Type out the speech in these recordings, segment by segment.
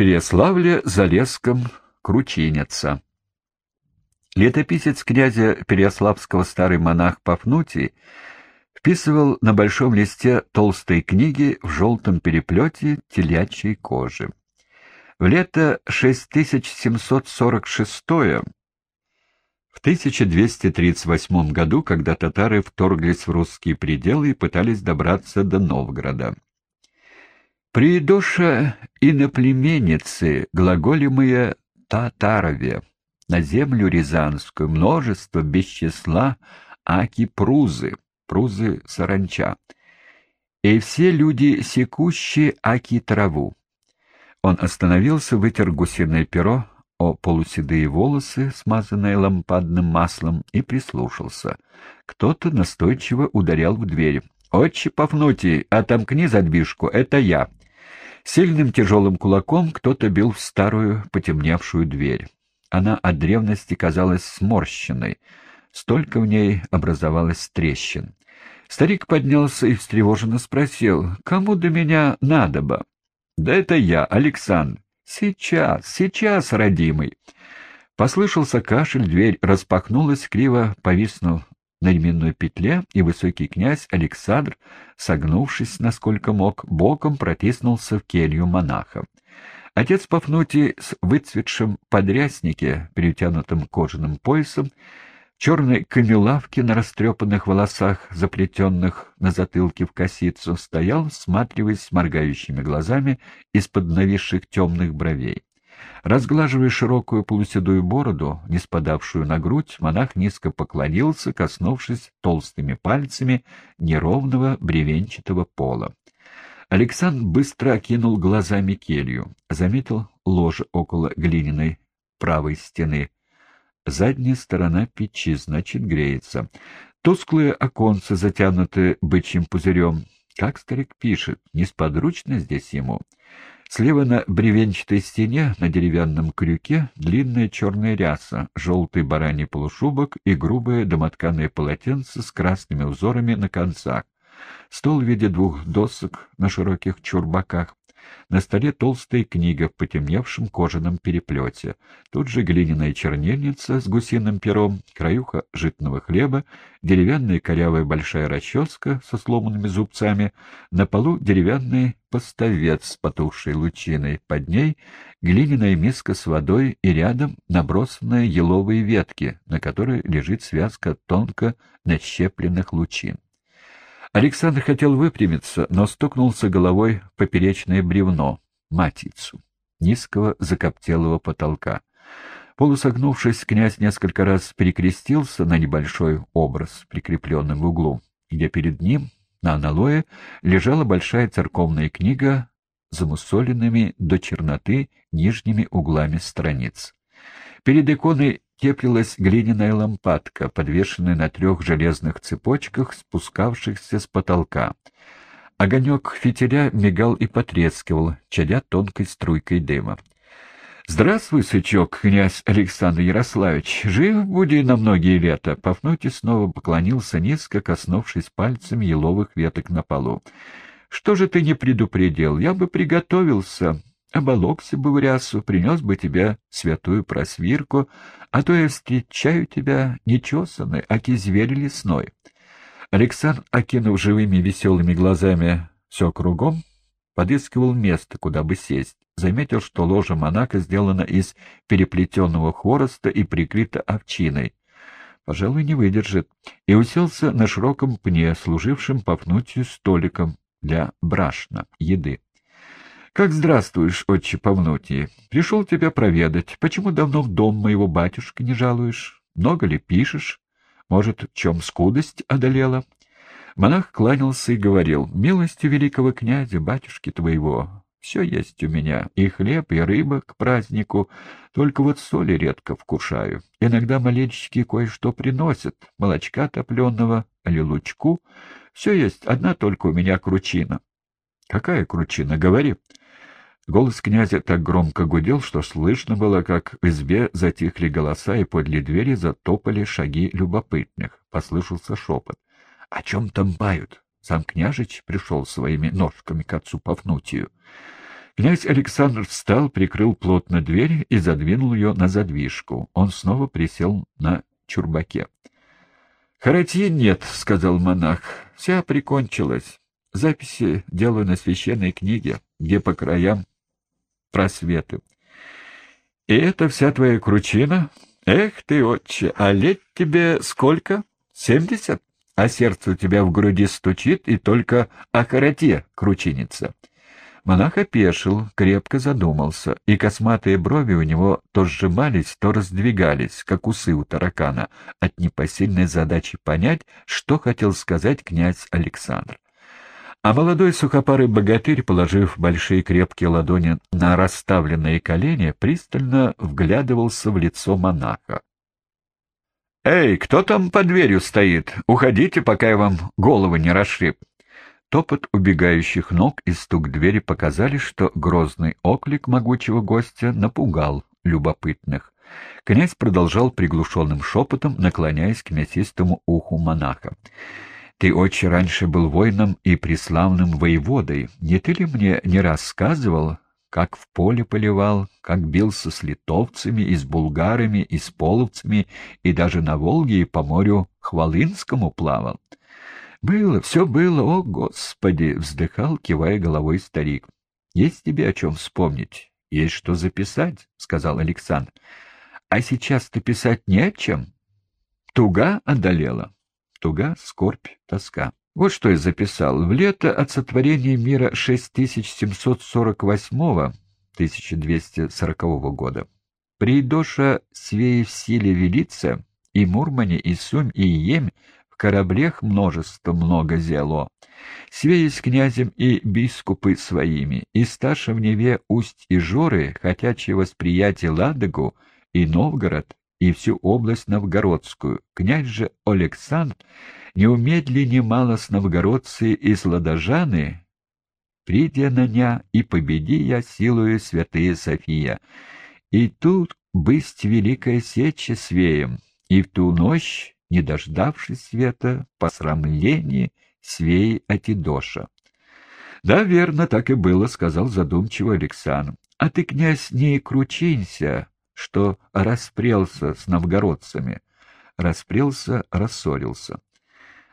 Переславле-Залесском Кручинеца. Летописец князя Переяславского старый монах Пафнутий вписывал на большом листе толстой книги в желтом переплете телячьей кожи. В лето 6746 в 1238 году, когда татары вторглись в русские пределы и пытались добраться до Новгорода. «Приидоша иноплеменицы, глаголимые татарове, на землю рязанскую множество без числа аки-прузы, прузы саранча, и все люди секущие аки-траву». Он остановился, вытер гусиное перо о полуседые волосы, смазанные лампадным маслом, и прислушался. Кто-то настойчиво ударял в дверь. «Отче Пафнутий, отомкни задвижку, это я!» Сильным тяжелым кулаком кто-то бил в старую потемневшую дверь. Она от древности казалась сморщенной. Столько в ней образовалось трещин. Старик поднялся и встревоженно спросил, «Кому до меня надобо?» «Да это я, Александр». «Сейчас, сейчас, родимый». Послышался кашель, дверь распахнулась, криво повиснув на ременной петле, и высокий князь Александр, согнувшись, насколько мог, боком протиснулся в келью монаха. Отец Пафнутий с выцветшим подряснике, перетянутым кожаным поясом, черной камелавке на растрепанных волосах, заплетенных на затылке в косицу, стоял, всматриваясь моргающими глазами из-под нависших темных бровей. Разглаживая широкую полуседую бороду, не спадавшую на грудь, монах низко поклонился, коснувшись толстыми пальцами неровного бревенчатого пола. Александр быстро окинул глазами келью, заметил ложе около глиняной правой стены. Задняя сторона печи, значит, греется. Тусклые оконцы, затянуты бычьим пузырем. Как старик пишет, несподручно здесь ему. Слева на бревенчатой стене, на деревянном крюке, длинная черная ряса, желтый бараний полушубок и грубое домотканое полотенце с красными узорами на концах. Стол в виде двух досок на широких чурбаках. На столе толстая книга в потемневшем кожаном переплете. Тут же глиняная чернильница с гусиным пером, краюха житного хлеба, деревянная корявая большая расческа со сломанными зубцами, на полу деревянный поставец с потухшей лучиной, под ней глиняная миска с водой и рядом набросанные еловые ветки, на которой лежит связка тонко нащепленных лучин. Александр хотел выпрямиться, но стукнулся головой в поперечное бревно, матицу, низкого закоптелого потолка. Полусогнувшись, князь несколько раз перекрестился на небольшой образ, прикрепленный в углу, где перед ним, на аналое, лежала большая церковная книга замусоленными до черноты нижними углами страниц. Перед иконой теплилась глиняная лампадка, подвешенная на трех железных цепочках, спускавшихся с потолка. Огонек фитиля мигал и потрескивал, чадя тонкой струйкой дыма. «Здравствуй, сычок, князь Александр Ярославич! Жив буди на многие лета!» Пафнутий снова поклонился низко, коснувшись пальцем еловых веток на полу. «Что же ты не предупредил? Я бы приготовился!» Оболокся бы в рясу, принес бы тебе святую просвирку, а то я встречаю тебя нечесанный, аки зверь лесной. Александр, окинув живыми веселыми глазами все кругом, подыскивал место, куда бы сесть. Заметил, что ложа монака сделана из переплетенного хвороста и прикрыта овчиной. Пожалуй, не выдержит. И уселся на широком пне, служившем Пафнутию столиком для брашна, еды. Как здравствуешь, отче Павнутий. Пришел тебя проведать. Почему давно в дом моего батюшки не жалуешь? Много ли пишешь? Может, в чем скудость одолела? Монах кланялся и говорил, «Милости великого князя, батюшки твоего, все есть у меня, и хлеб, и рыба к празднику, только вот соли редко вкушаю. Иногда молельщики кое-что приносят, молочка топленого или лучку. Все есть, одна только у меня кручина». «Какая кручина? Говори». Голос князя так громко гудел, что слышно было, как в избе затихли голоса, и подле двери затопали шаги любопытных. Послышался шепот. — О чем там бают? Сам княжич пришел своими ножками к отцу Пафнутию. Князь Александр встал, прикрыл плотно дверь и задвинул ее на задвижку. Он снова присел на чурбаке. — Харатьи нет, — сказал монах. — Вся прикончилась. Записи делаю на священной книге, где по краям просветы. — И это вся твоя кручина? Эх ты, отче, а лет тебе сколько? Семьдесят? А сердце у тебя в груди стучит, и только о короте кручинится. Монах опешил, крепко задумался, и косматые брови у него то сжимались, то раздвигались, как усы у таракана, от непосильной задачи понять, что хотел сказать князь Александр. А молодой сухопарый богатырь, положив большие крепкие ладони на расставленные колени, пристально вглядывался в лицо монаха. «Эй, кто там под дверью стоит? Уходите, пока я вам голову не расшиб!» Топот убегающих ног и стук двери показали, что грозный оклик могучего гостя напугал любопытных. Князь продолжал приглушенным шепотом, наклоняясь к мясистому уху монаха. «Ты очень раньше был воином и преславным воеводой. Не ты ли мне не рассказывал, как в поле поливал, как бился с литовцами и с булгарами и с половцами, и даже на Волге и по морю Хвалынскому плавал?» «Было, все было, о, Господи!» — вздыхал, кивая головой старик. «Есть тебе о чем вспомнить, есть что записать», — сказал Александр. «А сейчас-то писать не о чем. Туга одолела. Туга, скорбь, тоска. Вот что я записал. В лето от сотворения мира 6748-1240 года. Придоша свеи в силе велица, и Мурмане, и Сумь, и Емь кораблех множество много зело. Свеи с князем и бискупы своими, и старше в Неве усть и Жоры, хотячие восприятие Ладогу и Новгород, и всю область новгородскую. Князь же Александр, не умедли немало с новгородцы и сладожаны, придя на ня, и победи я силою святые София. И тут бысть великая сеча свеем, и в ту ночь не дождавшись света, посрамление свеи Атидоша. — Да, верно, так и было, — сказал задумчиво Александр. — А ты, князь, не кручинься, что распрелся с новгородцами. Распрелся, рассорился.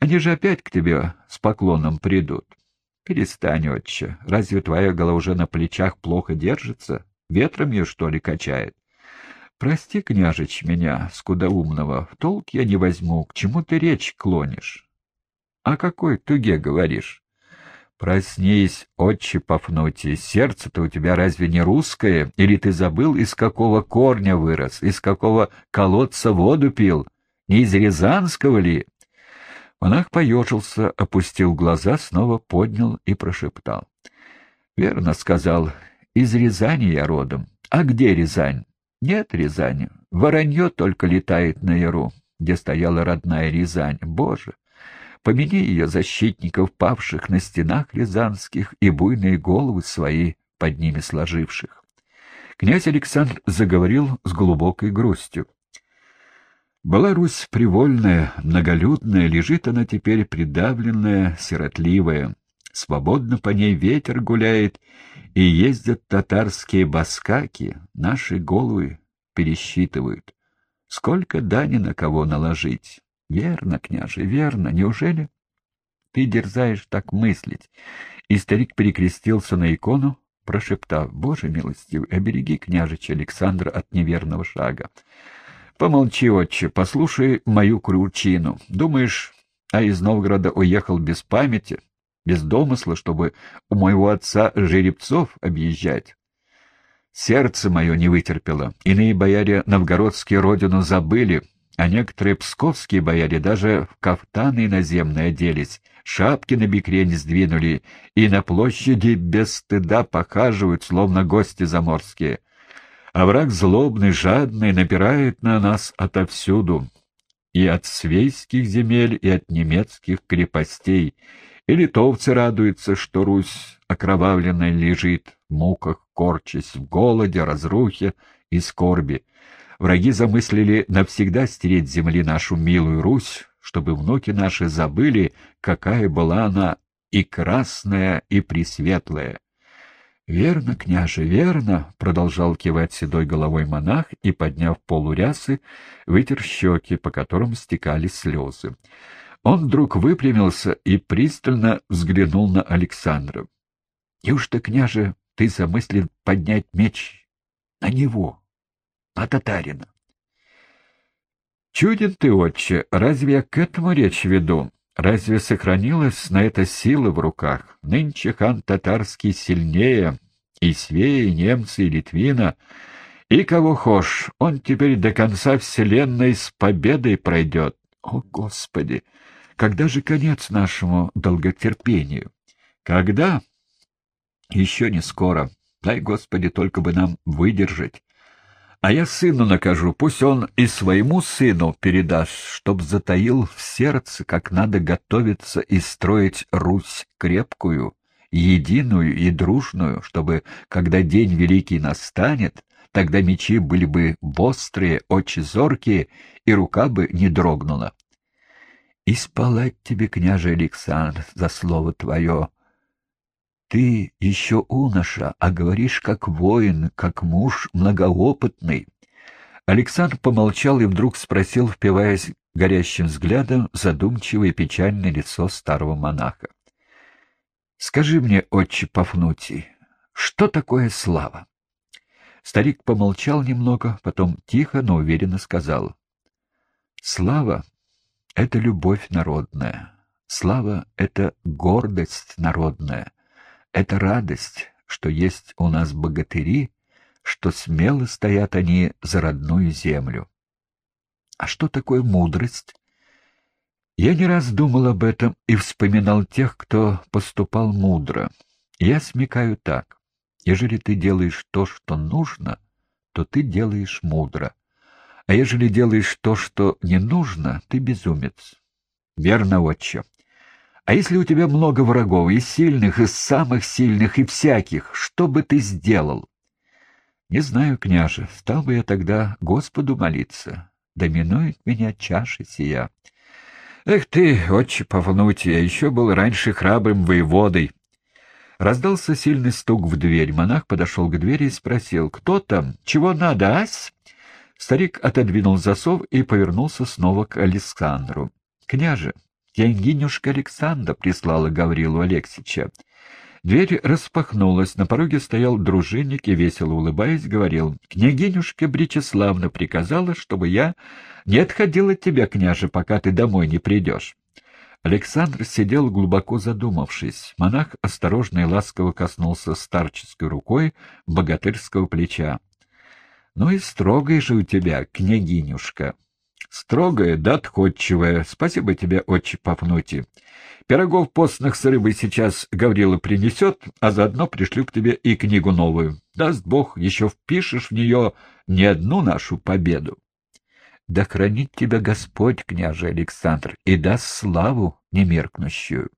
Они же опять к тебе с поклоном придут. Перестань, отче, разве твоя голова уже на плечах плохо держится? Ветром ее, что ли, качает? Прости, княжич, меня, скудоумного, в толк я не возьму, к чему ты речь клонишь? О какой туге говоришь? Проснись, отче Пафнутий, сердце-то у тебя разве не русское, или ты забыл, из какого корня вырос, из какого колодца воду пил, не из Рязанского ли? Монах поежился, опустил глаза, снова поднял и прошептал. — Верно сказал, из Рязани я родом. А где Рязань? Нет Рязани. Воронье только летает на яру, где стояла родная Рязань. Боже! Помяни ее защитников, павших на стенах рязанских, и буйные головы свои под ними сложивших. Князь Александр заговорил с глубокой грустью. Была Русь привольная, многолюдная, лежит она теперь придавленная, сиротливая. Свободно по ней ветер гуляет, и ездят татарские баскаки, наши головы пересчитывают. Сколько дани на кого наложить? Верно, княже, верно. Неужели ты дерзаешь так мыслить? И старик перекрестился на икону, прошептав, «Боже милостивый, обереги княжича Александра от неверного шага». «Помолчи, отче, послушай мою кручину. Думаешь, а из Новгорода уехал без памяти? без домысла, чтобы у моего отца жеребцов объезжать. Сердце мое не вытерпело. Иные бояре новгородские родину забыли, а некоторые псковские бояре даже в кафтаны наземные оделись, шапки на бикре не сдвинули и на площади без стыда похаживают, словно гости заморские. А враг злобный, жадный напирает на нас отовсюду, и от свейских земель, и от немецких крепостей, и литовцы радуются, что Русь окровавленная лежит, в муках корчась, в голоде, разрухе и скорби. Враги замыслили навсегда стереть земли нашу милую Русь, чтобы внуки наши забыли, какая была она и красная, и пресветлая. «Верно, княже, верно!» — продолжал кивать седой головой монах и, подняв полурясы, вытер щеки, по которым стекали слезы. Он вдруг выпрямился и пристально взглянул на Александра. «Неужто, княже, ты замыслил поднять меч на него, на татарина?» «Чуден ты, отче, разве я к этому речь веду? Разве сохранилась на это сила в руках? Нынче хан татарский сильнее, и свеи, и немцы, и Литвина, и кого хошь, он теперь до конца вселенной с победой пройдет. О, Господи! Когда же конец нашему долготерпению? Когда? Еще не скоро. Дай, Господи, только бы нам выдержать. А я сыну накажу, пусть он и своему сыну передаст, чтоб затаил в сердце, как надо готовиться и строить Русь крепкую, единую и дружную, чтобы, когда день великий настанет, тогда мечи были бы острые, очи зоркие, и рука бы не дрогнула. И тебе, княже Александр, за слово твое, ты еще уноша, а говоришь как воин, как муж многоопытный. Александр помолчал и вдруг спросил, впиваясь горящим взглядом, задумчивое и печальное лицо старого монаха. — Скажи мне, отче Пафнутий, что такое слава? Старик помолчал немного, потом тихо, но уверенно сказал. — Слава — это любовь народная. Слава — это гордость народная. Это радость, что есть у нас богатыри, что смело стоят они за родную землю. А что такое мудрость? Я не раз думал об этом и вспоминал тех, кто поступал мудро. Я смекаю так. Ежели ты делаешь то, что нужно, то ты делаешь мудро. А ежели делаешь то, что не нужно, ты безумец. Верно, отче. А если у тебя много врагов, и сильных, и самых сильных, и всяких, что бы ты сделал? Не знаю, княже, стал бы я тогда Господу молиться. Доминует меня чаша сия. Эх ты, отче Пафнутий, я еще был раньше храбрым воеводой. Раздался сильный стук в дверь. Монах подошел к двери и спросил, «Кто там? Чего надо, ась?» Старик отодвинул засов и повернулся снова к Александру. «Княже, Княгинюшка Александра прислала Гаврилу Алексича. Дверь распахнулась, на пороге стоял дружинник и, весело улыбаясь, говорил, «Княгинюшка Бричеславна приказала, чтобы я не отходил от тебя, княже, пока ты домой не придешь». Александр сидел глубоко задумавшись. Монах осторожно и ласково коснулся старческой рукой богатырского плеча. — Ну и строгая же у тебя, княгинюшка! Строгая да отходчивая. Спасибо тебе, отче Пафнутий. Пирогов постных с рыбой сейчас Гаврила принесет, а заодно пришлю к тебе и книгу новую. Даст Бог, еще впишешь в нее не одну нашу победу. Да хранит тебя Господь, княже Александр, и даст славу немеркнущую.